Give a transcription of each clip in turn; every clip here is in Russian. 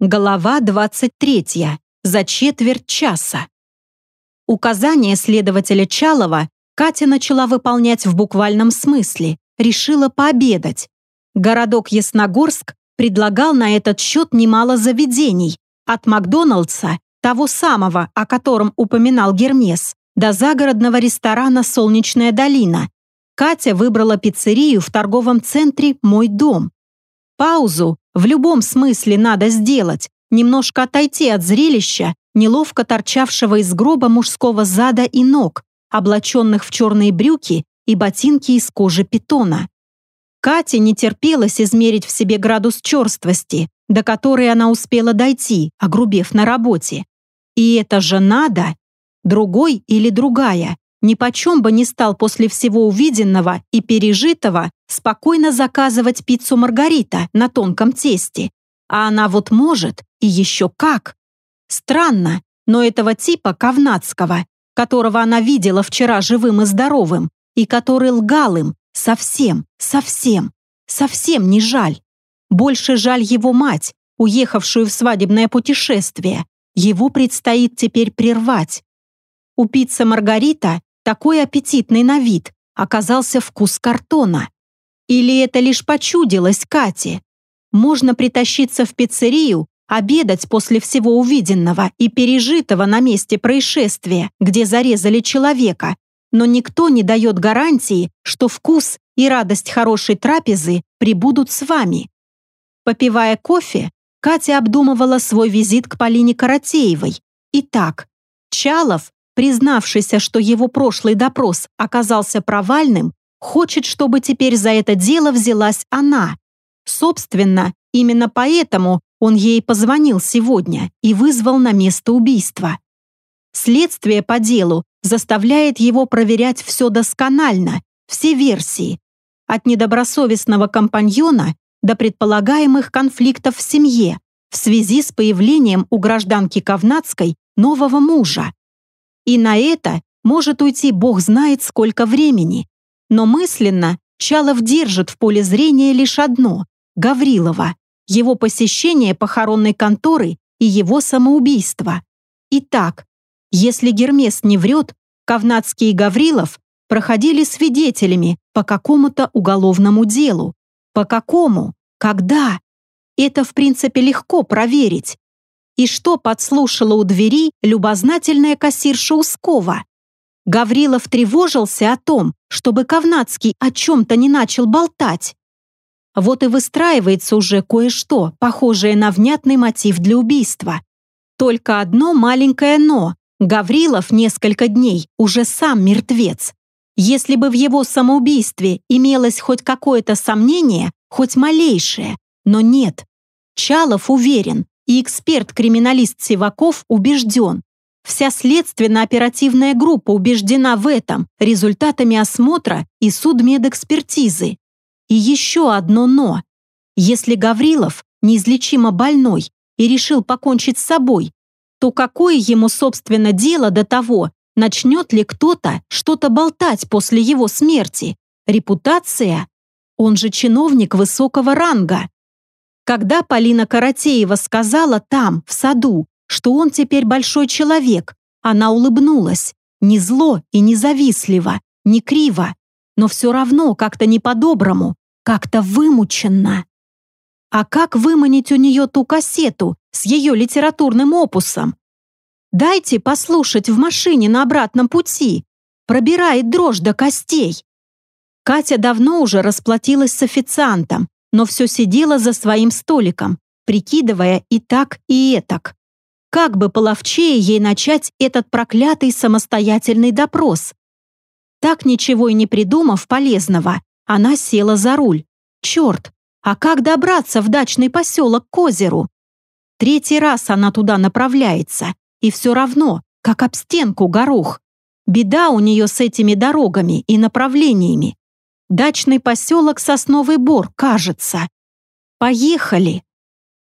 Голова 23. За четверть часа. Указание следователя Чалова Катя начала выполнять в буквальном смысле, решила пообедать. Городок Ясногорск предлагал на этот счет немало заведений, от Макдоналдса, того самого, о котором упоминал Гермес, до загородного ресторана «Солнечная долина». Катя выбрала пиццерию в торговом центре «Мой дом». Паузу в любом смысле надо сделать, немножко отойти от зрелища, неловко торчавшего из гроба мужского зада и ног, облаченных в черные брюки и ботинки из кожи питона. Кате не терпелось измерить в себе градус черствости, до которой она успела дойти, огрубев на работе. И это же надо! Другой или другая, ни почем бы не стал после всего увиденного и пережитого спокойно заказывать пиццу Маргарита на тонком тесте. А она вот может, и еще как. Странно, но этого типа Ковнацкого, которого она видела вчера живым и здоровым, и который лгал им, совсем, совсем, совсем не жаль. Больше жаль его мать, уехавшую в свадебное путешествие. Его предстоит теперь прервать. У пиццы Маргарита такой аппетитный на вид, оказался вкус картона. Или это лишь почудилось Кате? Можно притащиться в пиццерию, обедать после всего увиденного и пережитого на месте происшествия, где зарезали человека, но никто не дает гарантии, что вкус и радость хорошей трапезы прибудут с вами. Попивая кофе, Катя обдумывала свой визит к Полине Каратеевой. Итак, Чалов признавшийся, что его прошлый допрос оказался провальным, хочет, чтобы теперь за это дело взялась она. Собственно, именно поэтому он ей позвонил сегодня и вызвал на место убийства. Следствие по делу заставляет его проверять все досконально, все версии, от недобросовестного компаньона до предполагаемых конфликтов в семье в связи с появлением у гражданки Ковнацкой нового мужа. И на это может уйти бог знает сколько времени. Но мысленно Чалов держит в поле зрения лишь одно – Гаврилова, его посещение похоронной конторы и его самоубийство. Итак, если Гермес не врет, Ковнацкий и Гаврилов проходили свидетелями по какому-то уголовному делу. По какому? Когда? Это, в принципе, легко проверить и что подслушала у двери любознательная кассирша Ускова. Гаврилов тревожился о том, чтобы Ковнацкий о чем-то не начал болтать. Вот и выстраивается уже кое-что, похожее на внятный мотив для убийства. Только одно маленькое «но». Гаврилов несколько дней уже сам мертвец. Если бы в его самоубийстве имелось хоть какое-то сомнение, хоть малейшее, но нет. Чалов уверен, и эксперт-криминалист Сиваков убежден. Вся следственно-оперативная группа убеждена в этом результатами осмотра и судмедэкспертизы. И еще одно «но». Если Гаврилов неизлечимо больной и решил покончить с собой, то какое ему, собственно, дело до того, начнет ли кто-то что-то болтать после его смерти? Репутация? Он же чиновник высокого ранга. Когда Полина Каратеева сказала там, в саду, что он теперь большой человек, она улыбнулась. Не зло и не завистливо, не криво, но все равно как-то не по-доброму, как-то вымученно. А как выманить у нее ту кассету с ее литературным опусом? Дайте послушать в машине на обратном пути. Пробирает дрожь до костей. Катя давно уже расплатилась с официантом, но все сидела за своим столиком, прикидывая и так, и этак. Как бы половчее ей начать этот проклятый самостоятельный допрос? Так ничего и не придумав полезного, она села за руль. Черт, а как добраться в дачный поселок к озеру? Третий раз она туда направляется, и все равно, как об стенку горох. Беда у нее с этими дорогами и направлениями. Дачный поселок Сосновый Бор, кажется. Поехали.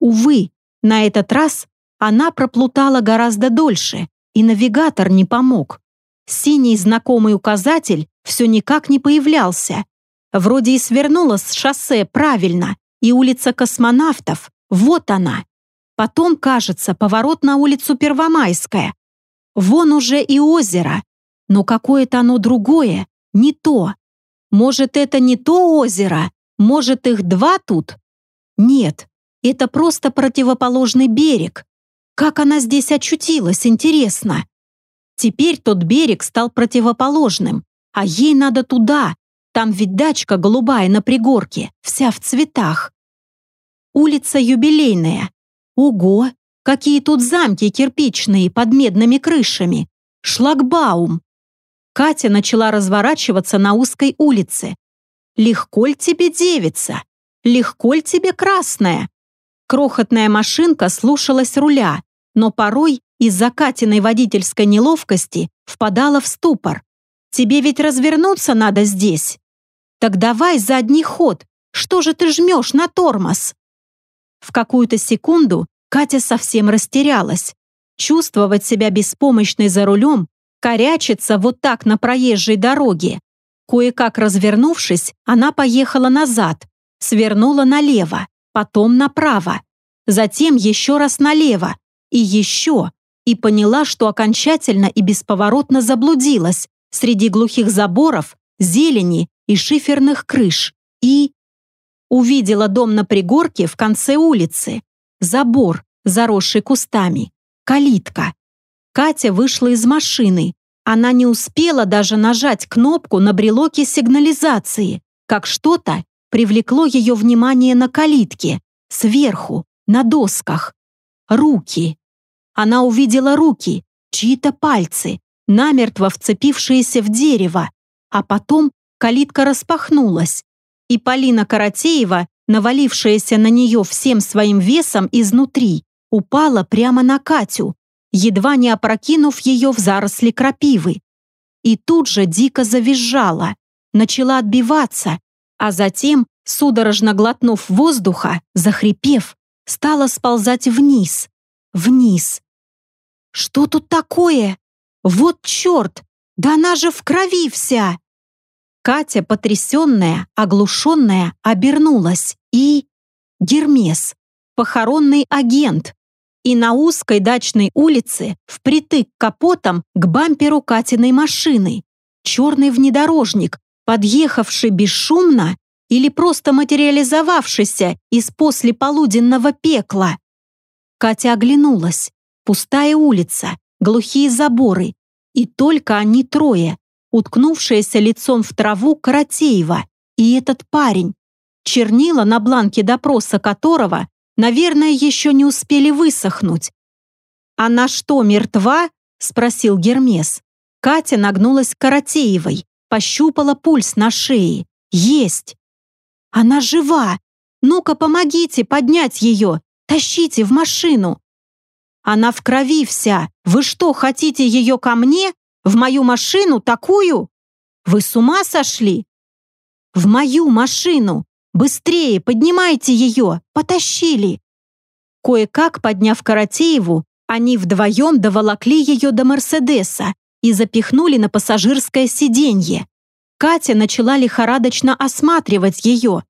Увы, на этот раз она проплутала гораздо дольше, и навигатор не помог. Синий знакомый указатель все никак не появлялся. Вроде и свернула с шоссе правильно, и улица космонавтов, вот она. Потом, кажется, поворот на улицу Первомайская. Вон уже и озеро. Но какое-то оно другое, не то. Может, это не то озеро? Может, их два тут? Нет, это просто противоположный берег. Как она здесь очутилась, интересно. Теперь тот берег стал противоположным, а ей надо туда. Там ведь дачка голубая на пригорке, вся в цветах. Улица Юбилейная. Ого, какие тут замки кирпичные под медными крышами. Шлагбаум. Катя начала разворачиваться на узкой улице. «Легко ль тебе девица? Легко ль тебе красная?» Крохотная машинка слушалась руля, но порой из-за Катиной водительской неловкости впадала в ступор. «Тебе ведь развернуться надо здесь». «Так давай задний ход. Что же ты жмешь на тормоз?» В какую-то секунду Катя совсем растерялась. Чувствовать себя беспомощной за рулем, корячиться вот так на проезжей дороге. Кое-как развернувшись, она поехала назад, свернула налево потом направо, затем еще раз налево и еще, и поняла, что окончательно и бесповоротно заблудилась среди глухих заборов, зелени и шиферных крыш, и увидела дом на пригорке в конце улицы, забор, заросший кустами, калитка. Катя вышла из машины. Она не успела даже нажать кнопку на брелоке сигнализации, как что-то привлекло ее внимание на калитке, сверху, на досках. Руки. Она увидела руки, чьи-то пальцы, намертво вцепившиеся в дерево, а потом калитка распахнулась, и Полина Каратеева, навалившаяся на нее всем своим весом изнутри, упала прямо на Катю, едва не опрокинув ее в заросли крапивы. И тут же дико завизжала, начала отбиваться, а затем, судорожно глотнув воздуха, захрипев, стала сползать вниз, вниз. «Что тут такое? Вот черт! Да она же в крови вся!» Катя, потрясенная, оглушенная, обернулась и... Гермес, похоронный агент. И на узкой дачной улице, впритык капотом к бамперу Катиной машины, черный внедорожник, подъехавший бесшумно или просто материализовавшийся из послеполуденного пекла. Катя оглянулась. Пустая улица, глухие заборы. И только они трое, уткнувшиеся лицом в траву Каратеева и этот парень, чернила на бланке допроса которого, наверное, еще не успели высохнуть. «Она что, мертва?» – спросил Гермес. Катя нагнулась к Каратеевой, пощупала пульс на шее. Есть! Она жива! Ну-ка, помогите поднять ее! Тащите в машину! Она в крови вся! Вы что, хотите ее ко мне? В мою машину такую? Вы с ума сошли? В мою машину! Быстрее, поднимайте ее! Потащили! Кое-как, подняв Каратееву, они вдвоем доволокли ее до Мерседеса и запихнули на пассажирское сиденье. Катя начала лихорадочно осматривать ее.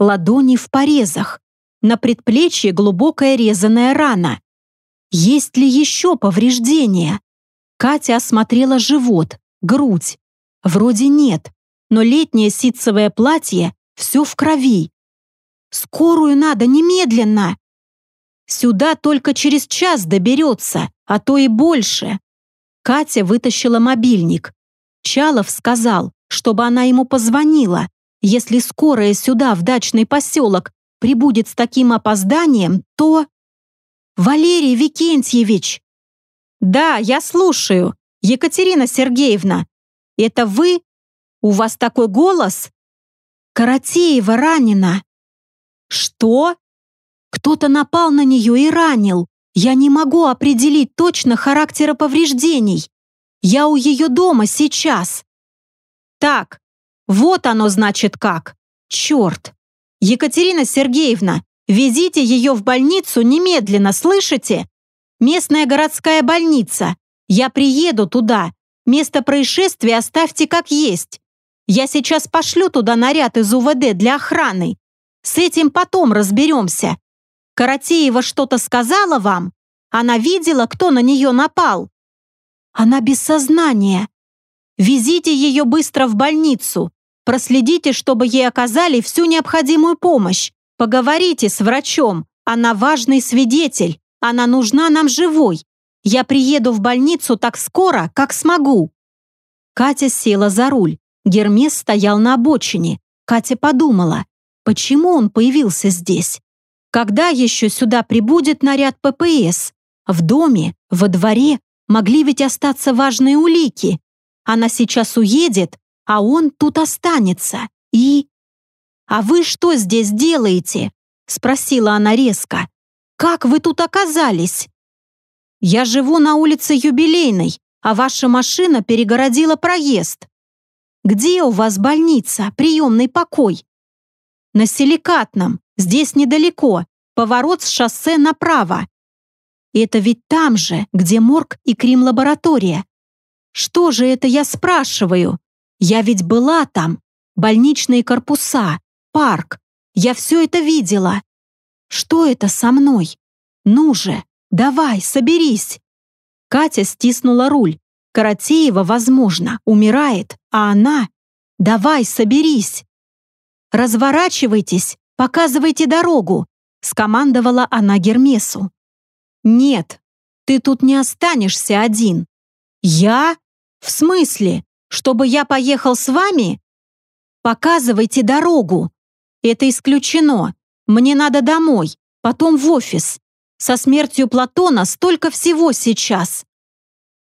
Ладони в порезах. На предплечье глубокая резаная рана. Есть ли еще повреждения? Катя осмотрела живот, грудь. Вроде нет, но летнее ситцевое платье все в крови. Скорую надо немедленно. Сюда только через час доберется, а то и больше. Катя вытащила мобильник. Чалов сказал, чтобы она ему позвонила. Если скорая сюда, в дачный поселок, прибудет с таким опозданием, то... Валерий Викентьевич! Да, я слушаю. Екатерина Сергеевна, это вы? У вас такой голос? Каратеева ранена. Что? Кто-то напал на нее и ранил. Я не могу определить точно характера повреждений. Я у ее дома сейчас. Так, вот оно значит как. Черт. Екатерина Сергеевна, везите ее в больницу немедленно, слышите? Местная городская больница. Я приеду туда. Место происшествия оставьте как есть. Я сейчас пошлю туда наряд из УВД для охраны. С этим потом разберемся. Каратеева что-то сказала вам? Она видела, кто на нее напал? Она без сознания. Везите ее быстро в больницу. Проследите, чтобы ей оказали всю необходимую помощь. Поговорите с врачом. Она важный свидетель. Она нужна нам живой. Я приеду в больницу так скоро, как смогу». Катя села за руль. Гермес стоял на обочине. Катя подумала, почему он появился здесь? Когда еще сюда прибудет наряд ППС? В доме, во дворе могли ведь остаться важные улики. Она сейчас уедет, а он тут останется. И... «А вы что здесь делаете?» — спросила она резко. «Как вы тут оказались?» «Я живу на улице Юбилейной, а ваша машина перегородила проезд. Где у вас больница, приемный покой?» «На Силикатном, здесь недалеко, поворот с шоссе направо. Это ведь там же, где морг и крим-лаборатория. Что же это я спрашиваю? Я ведь была там. Больничные корпуса, парк. Я все это видела. Что это со мной? Ну же, давай, соберись. Катя стиснула руль. Каратеева, возможно, умирает, а она... Давай, соберись. Разворачивайтесь, показывайте дорогу, скомандовала она Гермесу. «Нет, ты тут не останешься один». «Я? В смысле? Чтобы я поехал с вами?» «Показывайте дорогу». «Это исключено. Мне надо домой, потом в офис. Со смертью Платона столько всего сейчас».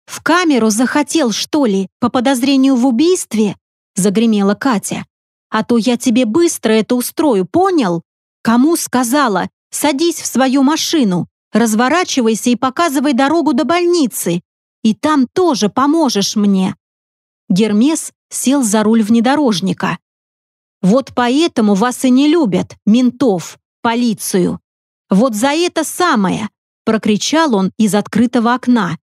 «В камеру захотел, что ли, по подозрению в убийстве?» загремела Катя. «А то я тебе быстро это устрою, понял? Кому сказала? Садись в свою машину, Разворачивайся и показывай дорогу до больницы. И там тоже поможешь мне». Гермес сел за руль внедорожника. «Вот поэтому вас и не любят, ментов, полицию. Вот за это самое!» прокричал он из открытого окна.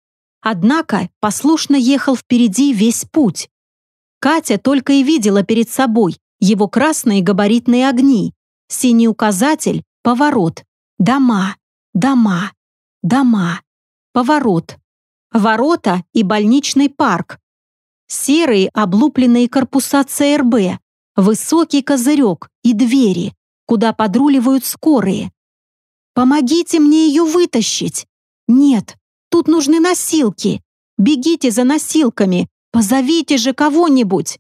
Однако послушно ехал впереди весь путь. Катя только и видела перед собой его красные габаритные огни, синий указатель, поворот, дома дома, дома, поворот, ворота и больничный парк, серые облупленные корпуса ЦРБ, высокий козырек и двери, куда подруливают скорые. «Помогите мне ее вытащить!» «Нет, тут нужны носилки. Бегите за носилками, позовите же кого-нибудь!»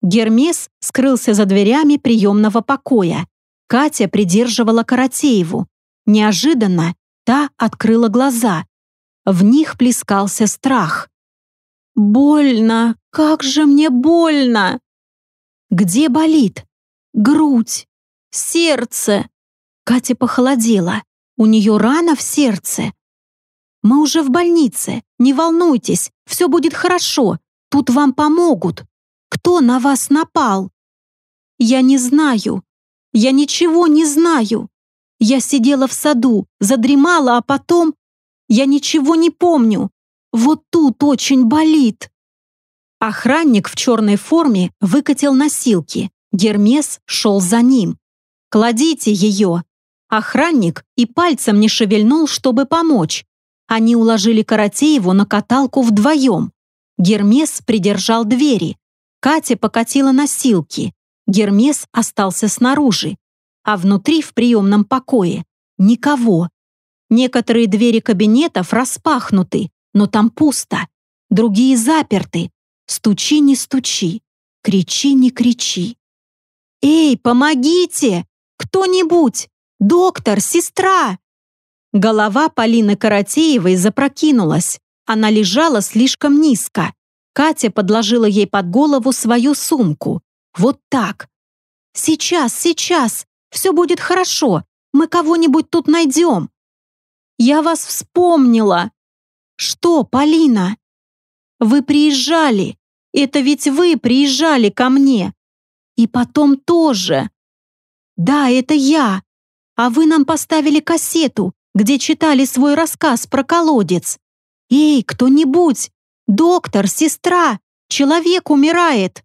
Гермес скрылся за дверями приемного покоя. Катя придерживала Каратееву, Неожиданно та открыла глаза. В них плескался страх. «Больно! Как же мне больно!» «Где болит?» «Грудь! Сердце!» Катя похолодела. «У нее рана в сердце!» «Мы уже в больнице. Не волнуйтесь, все будет хорошо. Тут вам помогут. Кто на вас напал?» «Я не знаю. Я ничего не знаю. Я сидела в саду, задремала, а потом... Я ничего не помню. Вот тут очень болит. Охранник в черной форме выкатил носилки. Гермес шел за ним. «Кладите ее!» Охранник и пальцем не шевельнул, чтобы помочь. Они уложили Каратееву на каталку вдвоем. Гермес придержал двери. Катя покатила носилки. Гермес остался снаружи а внутри в приемном покое никого. Некоторые двери кабинетов распахнуты, но там пусто. Другие заперты. Стучи, не стучи. Кричи, не кричи. «Эй, помогите! Кто-нибудь! Доктор, сестра!» Голова Полины Каратеевой запрокинулась. Она лежала слишком низко. Катя подложила ей под голову свою сумку. Вот так. «Сейчас, сейчас! Все будет хорошо. Мы кого-нибудь тут найдем. Я вас вспомнила. Что, Полина? Вы приезжали. Это ведь вы приезжали ко мне. И потом тоже. Да, это я. А вы нам поставили кассету, где читали свой рассказ про колодец. Эй, кто-нибудь! Доктор, сестра, человек умирает.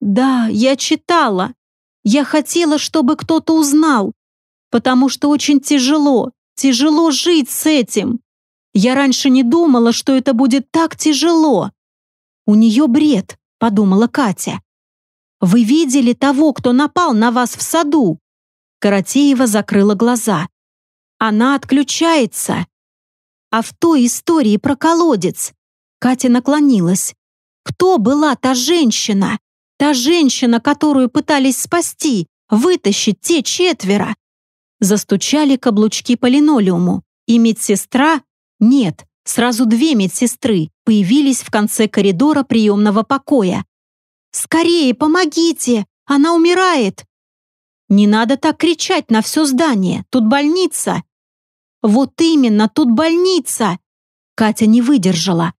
Да, я читала. Я хотела, чтобы кто-то узнал. потому что очень тяжело, тяжело жить с этим. Я раньше не думала, что это будет так тяжело. У нее бред, подумала Катя. Вы видели того, кто напал на вас в саду? Каратеева закрыла глаза. Она отключается. А в той истории про колодец Катя наклонилась. Кто была та женщина? Та женщина, которую пытались спасти, вытащить те четверо. Застучали каблучки по линолеуму, и медсестра, нет, сразу две медсестры, появились в конце коридора приемного покоя. «Скорее, помогите! Она умирает!» «Не надо так кричать на все здание, тут больница!» «Вот именно, тут больница!» Катя не выдержала.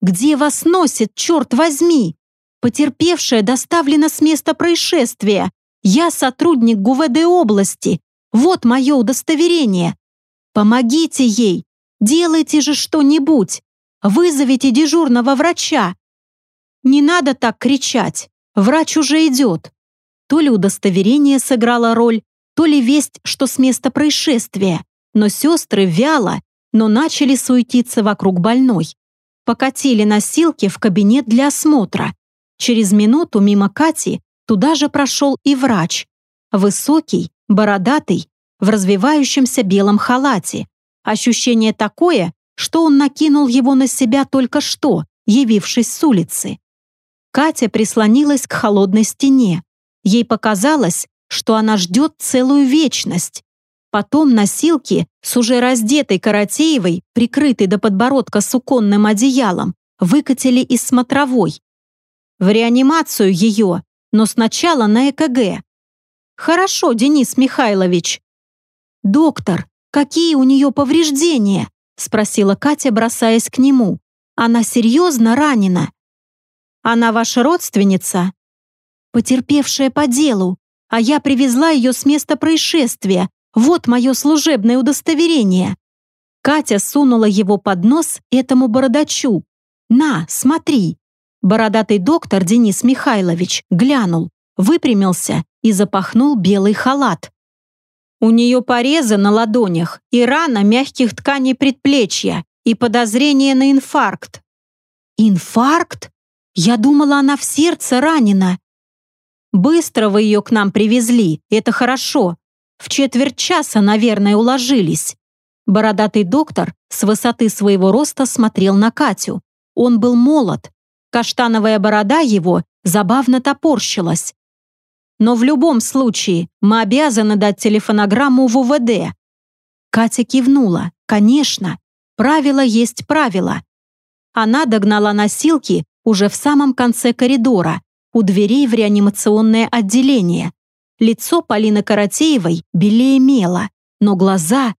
«Где вас носит, черт возьми?» Потерпевшая доставлена с места происшествия. Я сотрудник ГУВД области. Вот мое удостоверение. Помогите ей. Делайте же что-нибудь. Вызовите дежурного врача. Не надо так кричать. Врач уже идет. То ли удостоверение сыграло роль, то ли весть, что с места происшествия. Но сестры вяло, но начали суетиться вокруг больной. Покатили носилки в кабинет для осмотра. Через минуту мимо Кати туда же прошел и врач. Высокий, бородатый, в развивающемся белом халате. Ощущение такое, что он накинул его на себя только что, явившись с улицы. Катя прислонилась к холодной стене. Ей показалось, что она ждет целую вечность. Потом носилки с уже раздетой Каратеевой, прикрытой до подбородка суконным одеялом, выкатили из смотровой, в реанимацию ее, но сначала на ЭКГ. Хорошо, Денис Михайлович. Доктор, какие у нее повреждения? Спросила Катя, бросаясь к нему. Она серьезно ранена? Она ваша родственница? Потерпевшая по делу, а я привезла ее с места происшествия. Вот мое служебное удостоверение. Катя сунула его под нос этому бородачу. «На, смотри, Бородатый доктор Денис Михайлович глянул, выпрямился и запахнул белый халат. У нее порезы на ладонях и рана мягких тканей предплечья и подозрение на инфаркт. Инфаркт? Я думала, она в сердце ранена. Быстро вы ее к нам привезли, это хорошо. В четверть часа, наверное, уложились. Бородатый доктор с высоты своего роста смотрел на Катю. Он был молод, Каштановая борода его забавно топорщилась. Но в любом случае мы обязаны дать телефонограмму в УВД. Катя кивнула. Конечно, правило есть правило. Она догнала носилки уже в самом конце коридора, у дверей в реанимационное отделение. Лицо Полины Каратеевой белее мела, но глаза...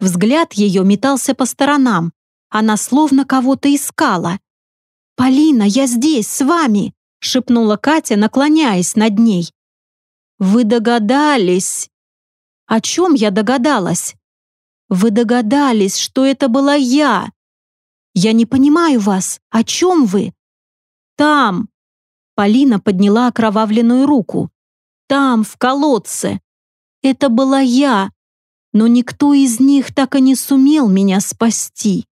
Взгляд ее метался по сторонам. Она словно кого-то искала. «Полина, я здесь, с вами!» — шепнула Катя, наклоняясь над ней. «Вы догадались!» «О чем я догадалась?» «Вы догадались, что это была я!» «Я не понимаю вас. О чем вы?» «Там!» Полина подняла окровавленную руку. «Там, в колодце. Это была я, но никто из них так и не сумел меня спасти».